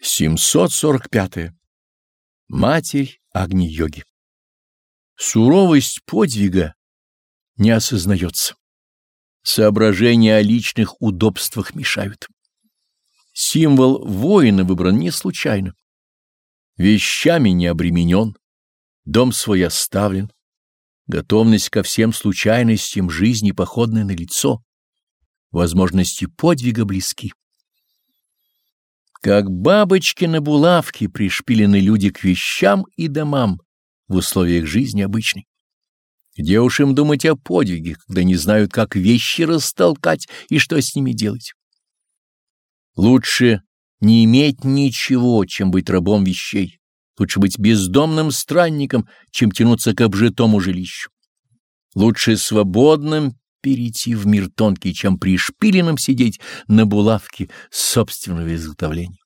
745. -е. Матерь Агни-йоги. Суровость подвига не осознается. Соображения о личных удобствах мешают. Символ воина выбран не случайно. Вещами не обременен, дом свой оставлен, готовность ко всем случайностям жизни походная на лицо, возможности подвига близки. Как бабочки на булавке пришпилены люди к вещам и домам в условиях жизни обычной. Где уж им думать о подвиге, когда не знают, как вещи растолкать и что с ними делать? Лучше не иметь ничего, чем быть рабом вещей. Лучше быть бездомным странником, чем тянуться к обжитому жилищу. Лучше свободным перейти в мир тонкий, чем пришпиленным сидеть на булавке собственного изготовления.